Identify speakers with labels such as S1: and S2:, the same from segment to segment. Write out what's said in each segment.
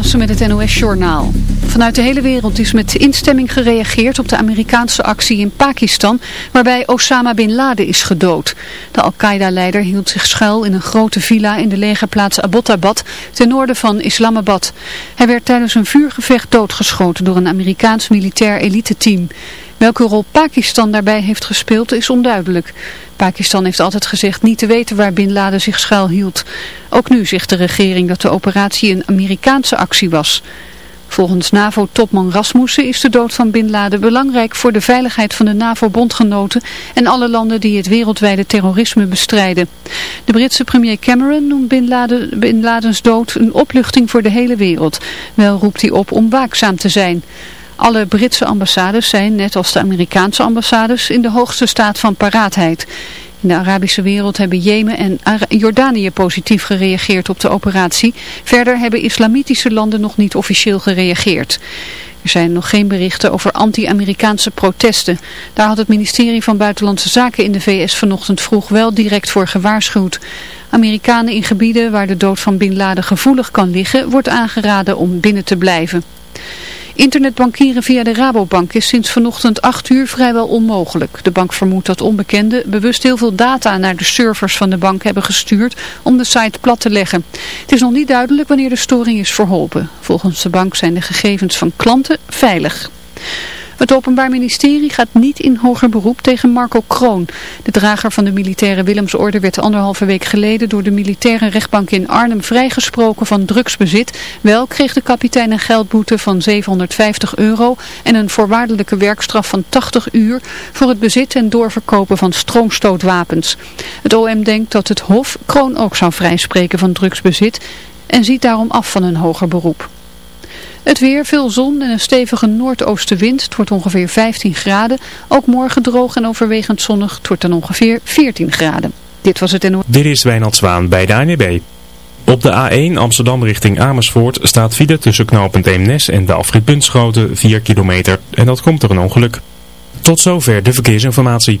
S1: Met het NOS-journaal. Vanuit de hele wereld is met instemming gereageerd op de Amerikaanse actie in Pakistan, waarbij Osama Bin Laden is gedood. De Al-Qaeda-leider hield zich schuil in een grote villa in de legerplaats Abbottabad, ten noorden van Islamabad. Hij werd tijdens een vuurgevecht doodgeschoten door een Amerikaans militair eliteteam. Welke rol Pakistan daarbij heeft gespeeld is onduidelijk. Pakistan heeft altijd gezegd niet te weten waar Bin Laden zich schuilhield. Ook nu zegt de regering dat de operatie een Amerikaanse actie was. Volgens NAVO-topman Rasmussen is de dood van Bin Laden belangrijk voor de veiligheid van de NAVO-bondgenoten en alle landen die het wereldwijde terrorisme bestrijden. De Britse premier Cameron noemt Bin, Bin Ladens dood een opluchting voor de hele wereld. Wel roept hij op om waakzaam te zijn. Alle Britse ambassades zijn, net als de Amerikaanse ambassades, in de hoogste staat van paraatheid. In de Arabische wereld hebben Jemen en Jordanië positief gereageerd op de operatie. Verder hebben islamitische landen nog niet officieel gereageerd. Er zijn nog geen berichten over anti-Amerikaanse protesten. Daar had het ministerie van Buitenlandse Zaken in de VS vanochtend vroeg wel direct voor gewaarschuwd. Amerikanen in gebieden waar de dood van Bin Laden gevoelig kan liggen, wordt aangeraden om binnen te blijven. Internetbankieren via de Rabobank is sinds vanochtend 8 uur vrijwel onmogelijk. De bank vermoedt dat onbekenden bewust heel veel data naar de servers van de bank hebben gestuurd om de site plat te leggen. Het is nog niet duidelijk wanneer de storing is verholpen. Volgens de bank zijn de gegevens van klanten veilig. Het Openbaar Ministerie gaat niet in hoger beroep tegen Marco Kroon. De drager van de militaire Willemsorde werd anderhalve week geleden door de militaire rechtbank in Arnhem vrijgesproken van drugsbezit. Wel kreeg de kapitein een geldboete van 750 euro en een voorwaardelijke werkstraf van 80 uur voor het bezit en doorverkopen van stroomstootwapens. Het OM denkt dat het Hof Kroon ook zou vrijspreken van drugsbezit en ziet daarom af van een hoger beroep. Het weer, veel zon en een stevige noordoostenwind. Het wordt ongeveer 15 graden. Ook morgen droog en overwegend zonnig. Het wordt dan ongeveer 14 graden. Dit was het en...
S2: Dit is Wijnald Zwaan bij de ANB. Op de A1 Amsterdam richting Amersfoort staat file tussen knooppunt Eemnes en de Bunschoten 4 kilometer. En dat komt door een ongeluk. Tot zover de verkeersinformatie.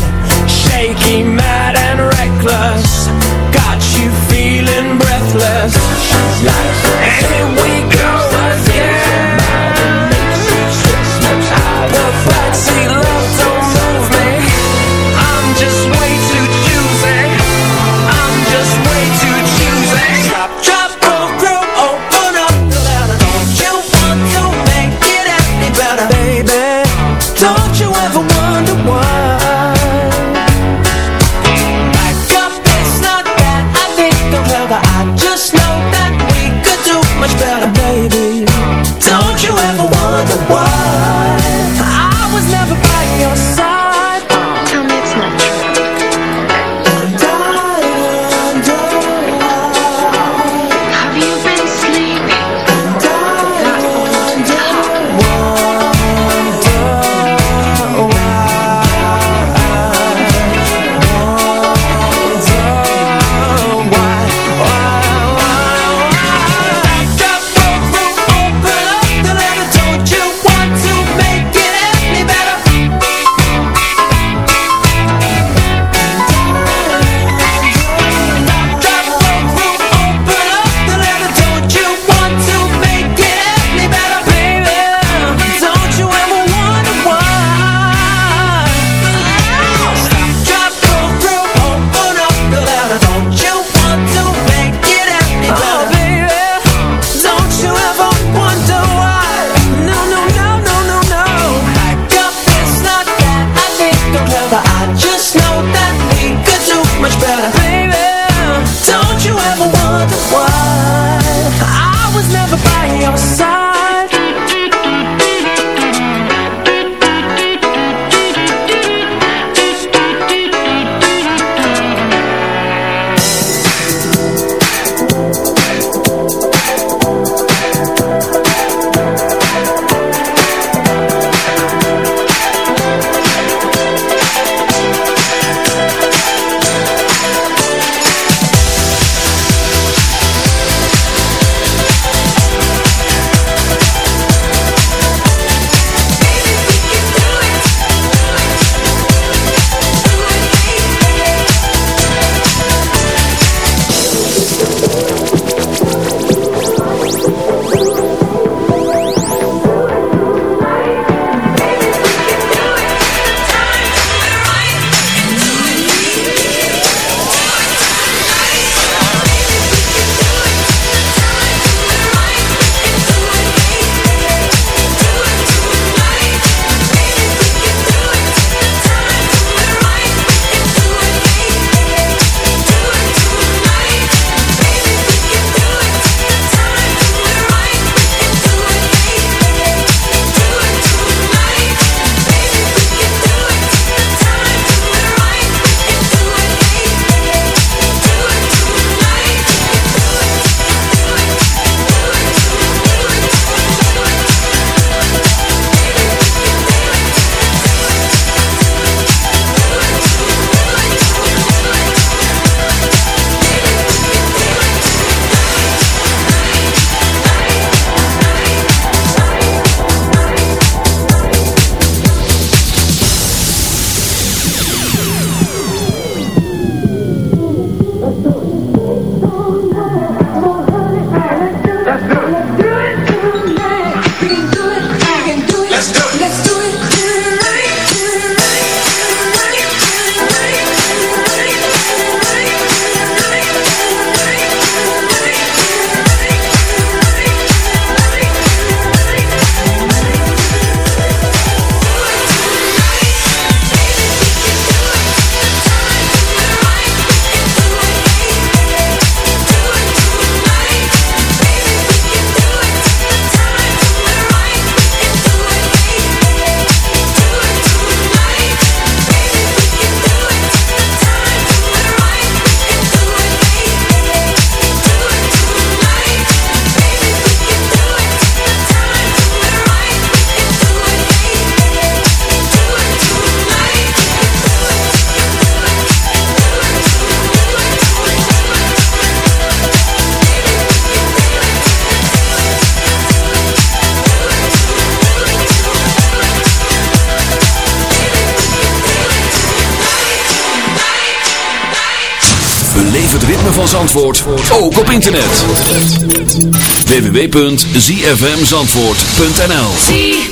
S3: www.zfmzandvoort.nl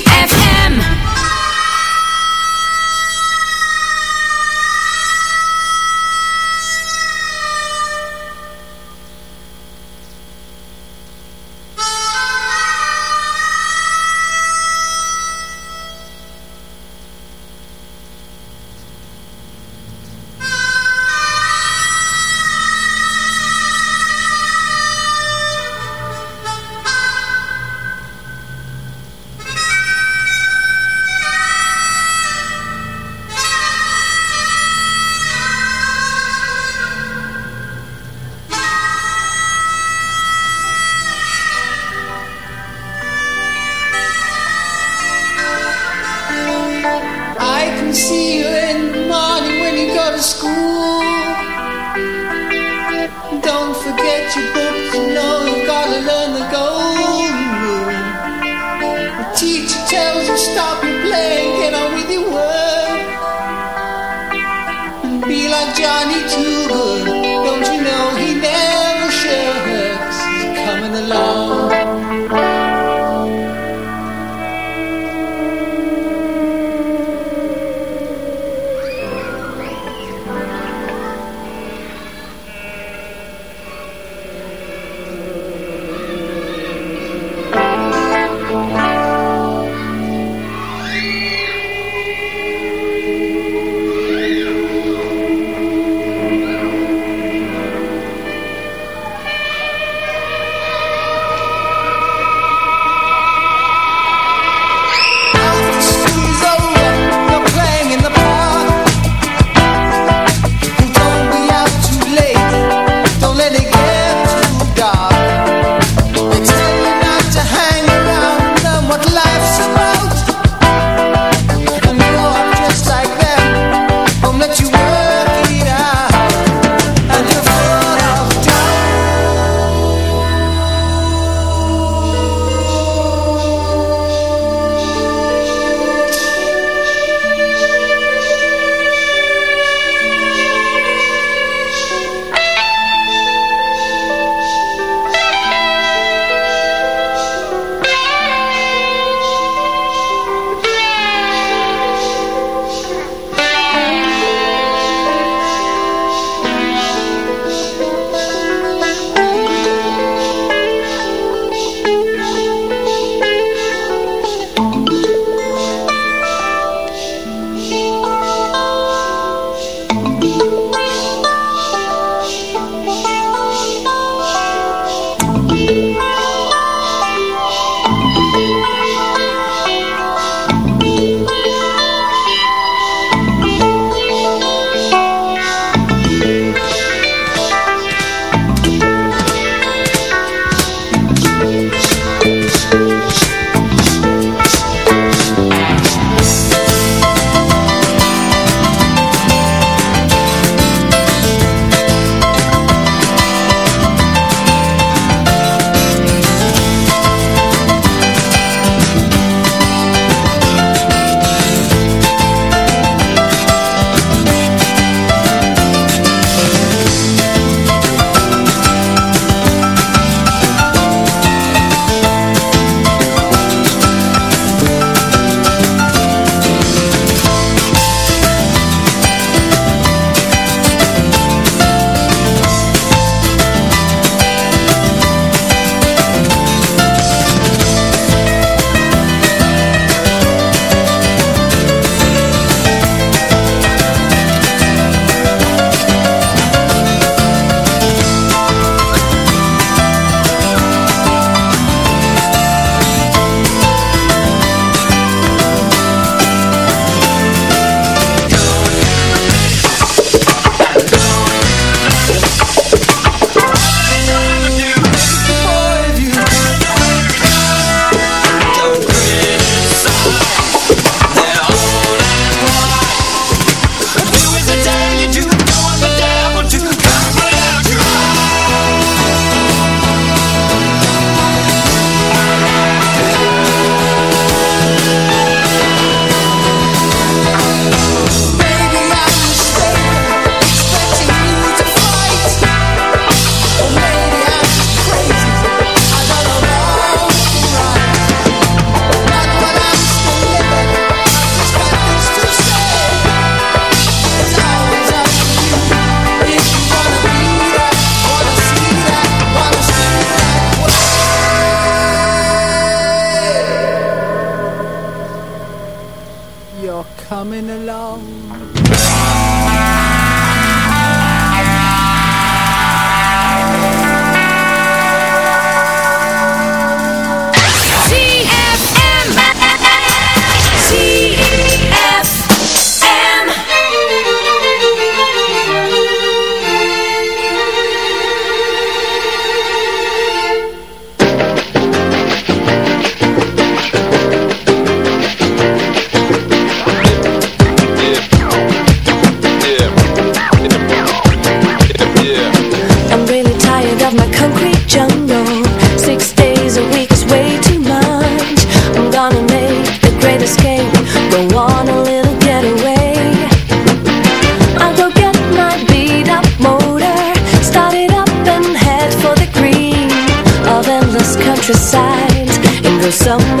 S4: so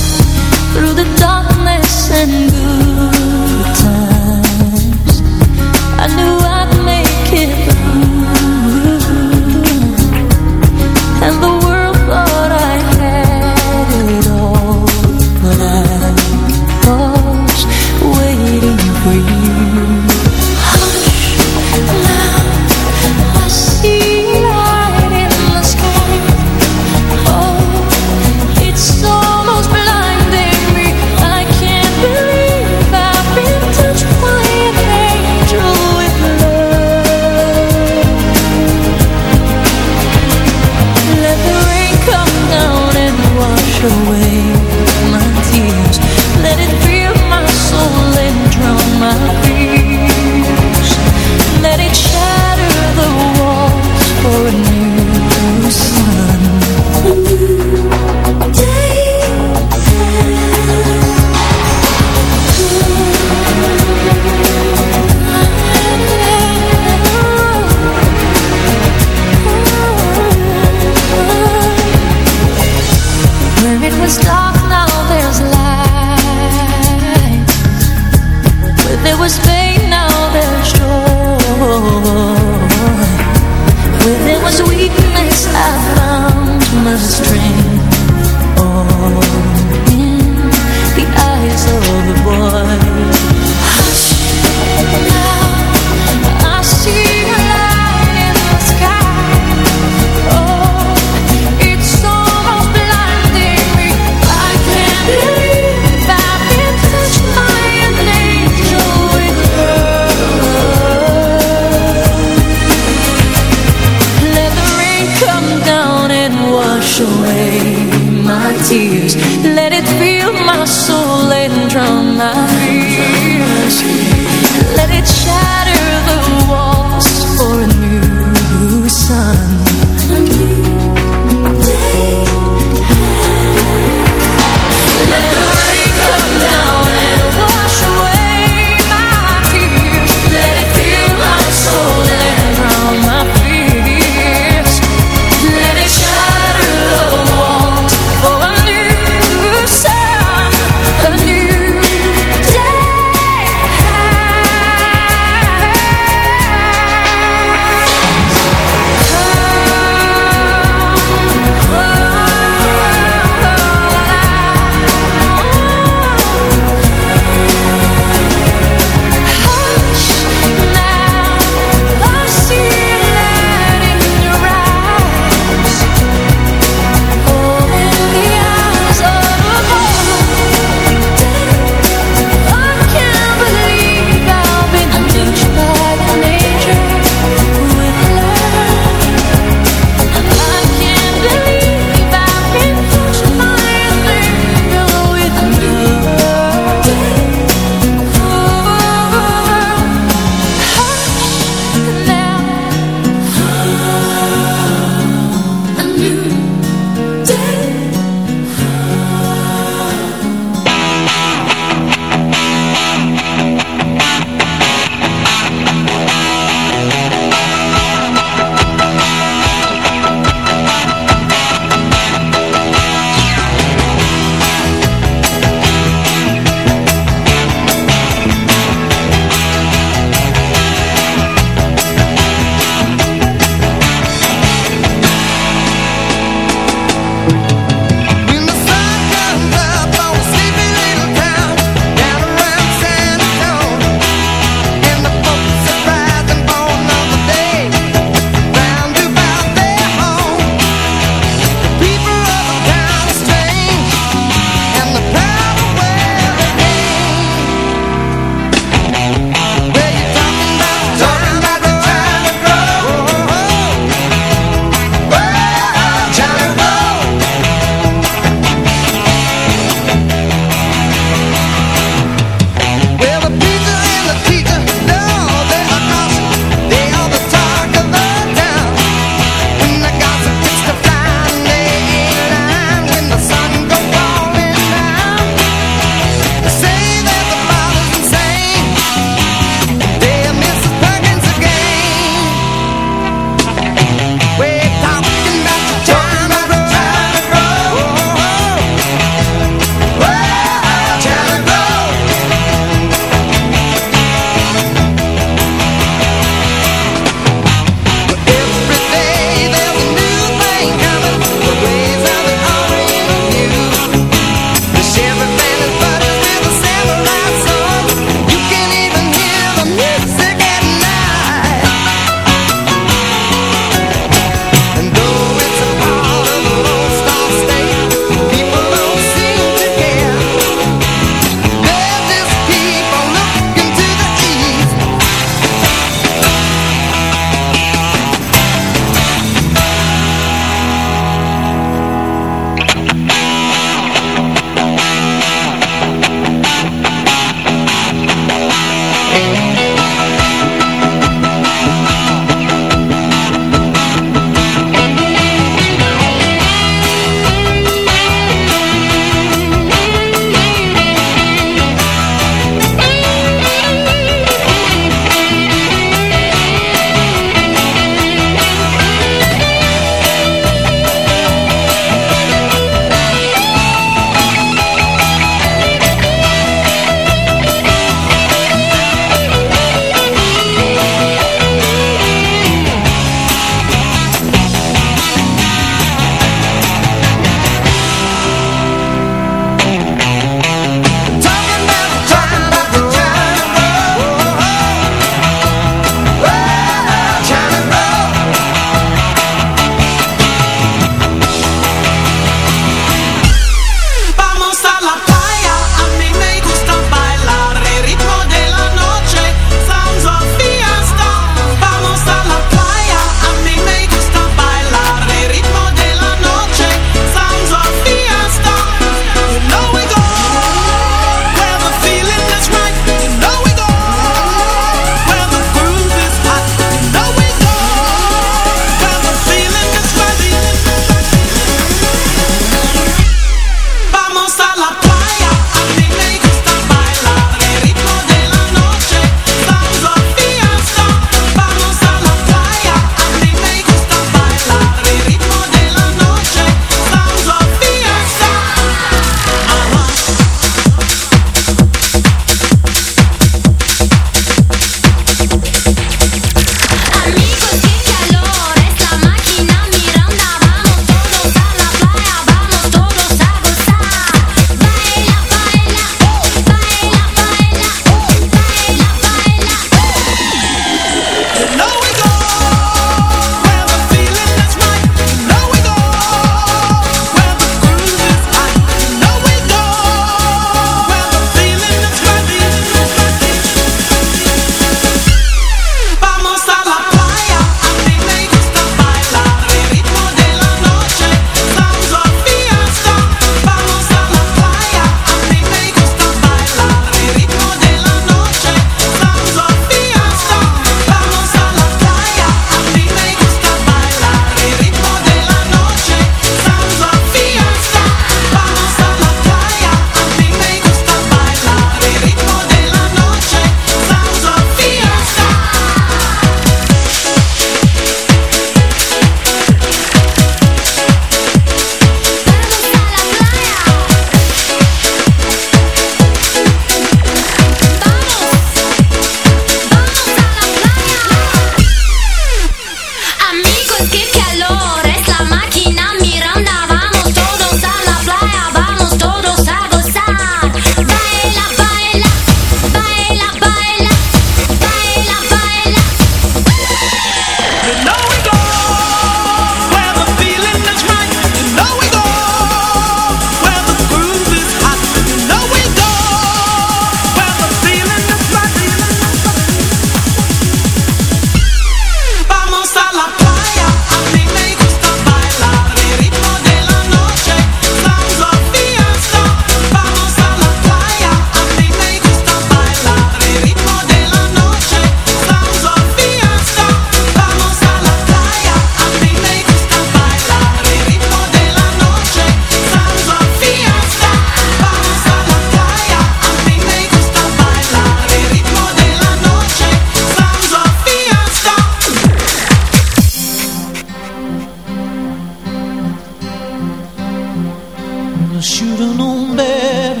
S5: I
S6: should have known better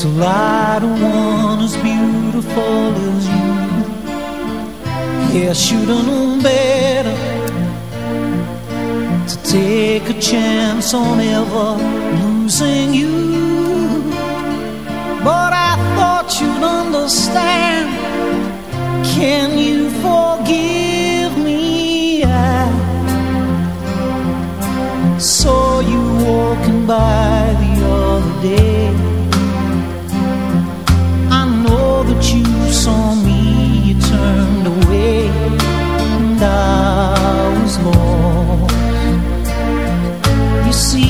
S6: To
S7: lie to one as
S8: beautiful as you. Yeah, I should have known better To take a chance on ever losing you. But I thought you'd understand. Can you forgive by the other day. I know that you saw me, you turned away, and I was lost. You see,